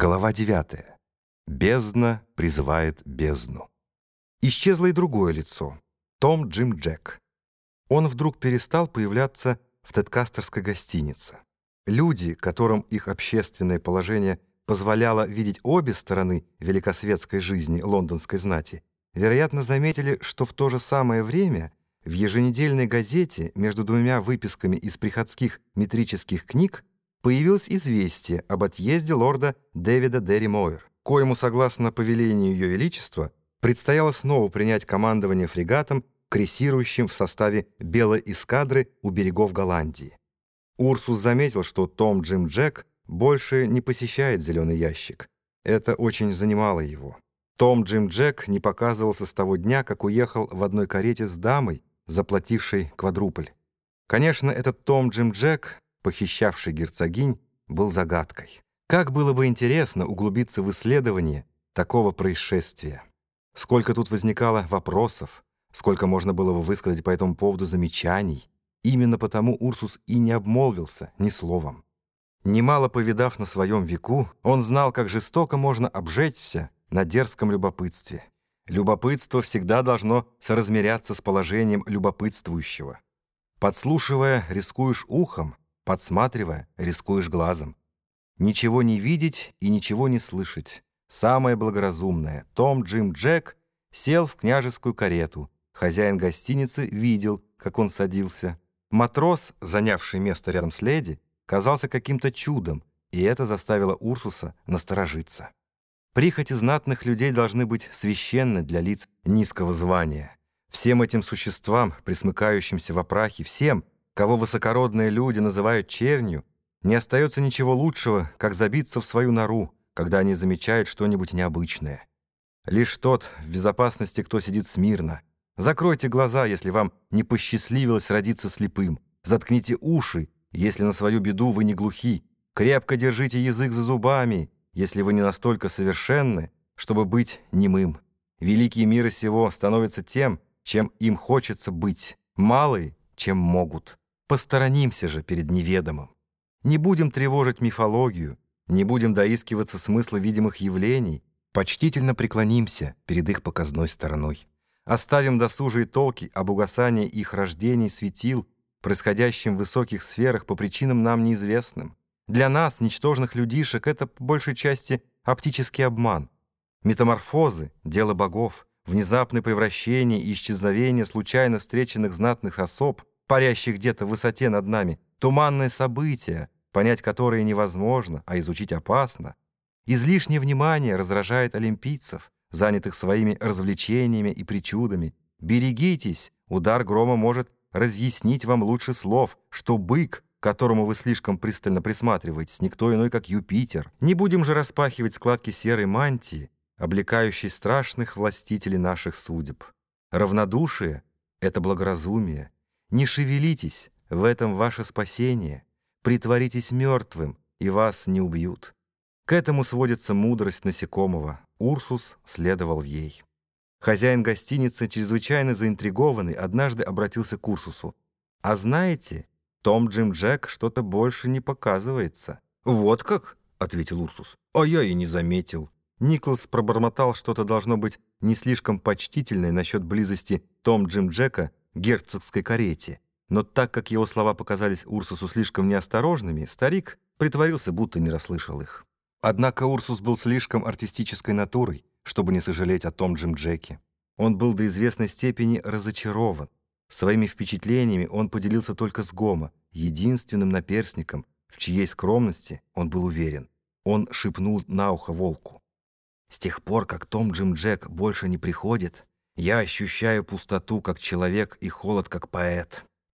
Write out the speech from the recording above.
Глава 9. Бездна призывает бездну. Исчезло и другое лицо. Том Джим Джек. Он вдруг перестал появляться в Тедкастерской гостинице. Люди, которым их общественное положение позволяло видеть обе стороны великосветской жизни лондонской знати, вероятно, заметили, что в то же самое время в еженедельной газете между двумя выписками из приходских метрических книг появилось известие об отъезде лорда Дэвида Дерри Мойер, коему, согласно повелению Ее Величества, предстояло снова принять командование фрегатом, крейсирующим в составе белой эскадры у берегов Голландии. Урсус заметил, что Том Джим Джек больше не посещает зеленый ящик. Это очень занимало его. Том Джим Джек не показывался с того дня, как уехал в одной карете с дамой, заплатившей квадрупль. Конечно, этот Том Джим Джек похищавший герцогинь, был загадкой. Как было бы интересно углубиться в исследование такого происшествия. Сколько тут возникало вопросов, сколько можно было бы высказать по этому поводу замечаний. Именно потому Урсус и не обмолвился ни словом. Немало повидав на своем веку, он знал, как жестоко можно обжечься на дерзком любопытстве. Любопытство всегда должно соразмеряться с положением любопытствующего. Подслушивая, рискуешь ухом, Подсматривая, рискуешь глазом. Ничего не видеть и ничего не слышать. Самое благоразумное. Том Джим Джек сел в княжескую карету. Хозяин гостиницы видел, как он садился. Матрос, занявший место рядом с леди, казался каким-то чудом, и это заставило Урсуса насторожиться. Прихоти знатных людей должны быть священны для лиц низкого звания. Всем этим существам, присмыкающимся в опрахе, всем — кого высокородные люди называют чернью, не остается ничего лучшего, как забиться в свою нору, когда они замечают что-нибудь необычное. Лишь тот в безопасности, кто сидит смирно. Закройте глаза, если вам не посчастливилось родиться слепым. Заткните уши, если на свою беду вы не глухи. Крепко держите язык за зубами, если вы не настолько совершенны, чтобы быть немым. Великие миры сего становятся тем, чем им хочется быть, малые, чем могут. Посторонимся же перед неведомым. Не будем тревожить мифологию, не будем доискиваться смысла видимых явлений, почтительно преклонимся перед их показной стороной. Оставим досужие толки об угасании их рождений светил, происходящим в высоких сферах по причинам нам неизвестным. Для нас, ничтожных людишек, это по большей части оптический обман. Метаморфозы — дело богов, внезапное превращение и исчезновение случайно встреченных знатных особ — парящих где-то в высоте над нами, туманные события, понять которые невозможно, а изучить опасно. Излишнее внимание раздражает олимпийцев, занятых своими развлечениями и причудами. Берегитесь, удар грома может разъяснить вам лучше слов, что бык, которому вы слишком пристально присматриваетесь, никто иной, как Юпитер. Не будем же распахивать складки серой мантии, облекающей страшных властителей наших судеб. Равнодушие — это благоразумие, не шевелитесь, в этом ваше спасение. Притворитесь мертвым, и вас не убьют. К этому сводится мудрость насекомого. Урсус следовал ей. Хозяин гостиницы, чрезвычайно заинтригованный, однажды обратился к Урсусу. «А знаете, Том Джим Джек что-то больше не показывается». «Вот как?» — ответил Урсус. «А я и не заметил». Николас пробормотал что-то должно быть не слишком почтительное насчет близости Том Джим Джека герцогской карете. Но так как его слова показались Урсусу слишком неосторожными, старик притворился, будто не расслышал их. Однако Урсус был слишком артистической натурой, чтобы не сожалеть о том Джим Джеке. Он был до известной степени разочарован. Своими впечатлениями он поделился только с Гома, единственным наперсником, в чьей скромности он был уверен. Он шепнул на ухо волку. «С тех пор, как Том Джим Джек больше не приходит, я ощущаю пустоту как человек и холод как поэт.